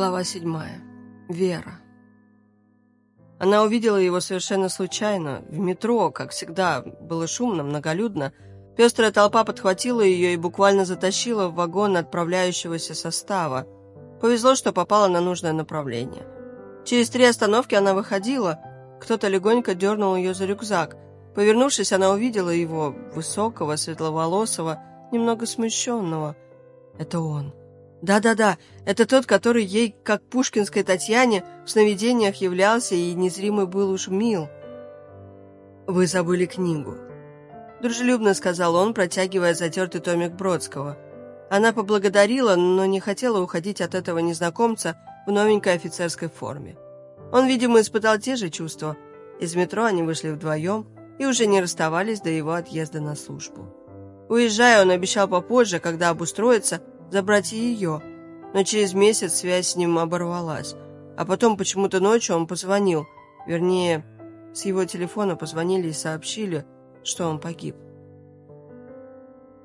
Глава седьмая. Вера. Она увидела его совершенно случайно. В метро, как всегда, было шумно, многолюдно. Пестрая толпа подхватила ее и буквально затащила в вагон отправляющегося состава. Повезло, что попала на нужное направление. Через три остановки она выходила. Кто-то легонько дернул ее за рюкзак. Повернувшись, она увидела его, высокого, светловолосого, немного смущенного. Это он. Да-да-да, это тот, который ей, как пушкинской Татьяне, в сновидениях являлся и незримый был уж мил. «Вы забыли книгу», — дружелюбно сказал он, протягивая затертый томик Бродского. Она поблагодарила, но не хотела уходить от этого незнакомца в новенькой офицерской форме. Он, видимо, испытал те же чувства. Из метро они вышли вдвоем и уже не расставались до его отъезда на службу. Уезжая, он обещал попозже, когда обустроится, забрать ее, но через месяц связь с ним оборвалась. А потом почему-то ночью он позвонил, вернее, с его телефона позвонили и сообщили, что он погиб.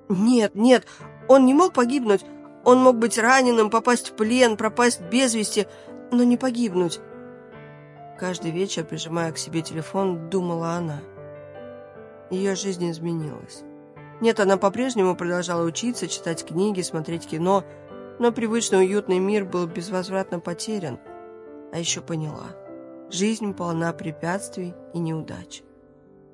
«Нет, нет, он не мог погибнуть. Он мог быть раненым, попасть в плен, пропасть без вести, но не погибнуть». Каждый вечер, прижимая к себе телефон, думала она. Ее жизнь изменилась. Нет, она по-прежнему продолжала учиться, читать книги, смотреть кино, но привычный уютный мир был безвозвратно потерян. А еще поняла. Жизнь полна препятствий и неудач.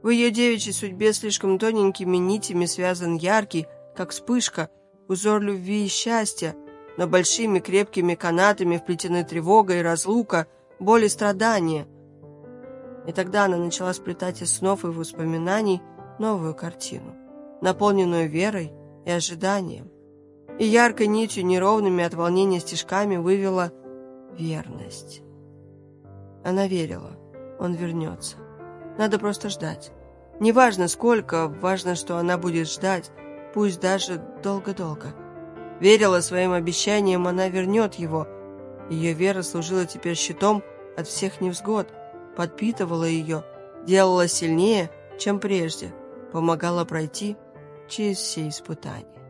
В ее девичьей судьбе слишком тоненькими нитями связан яркий, как вспышка, узор любви и счастья, но большими крепкими канатами вплетены тревога и разлука, боль и страдания. И тогда она начала сплетать из снов и воспоминаний новую картину наполненную верой и ожиданием. И яркой нитью, неровными от волнения стежками, вывела верность. Она верила, он вернется. Надо просто ждать. Неважно сколько, важно, что она будет ждать, пусть даже долго-долго. Верила своим обещаниям, она вернет его. Ее вера служила теперь щитом от всех невзгод, подпитывала ее, делала сильнее, чем прежде, помогала пройти через все испытания.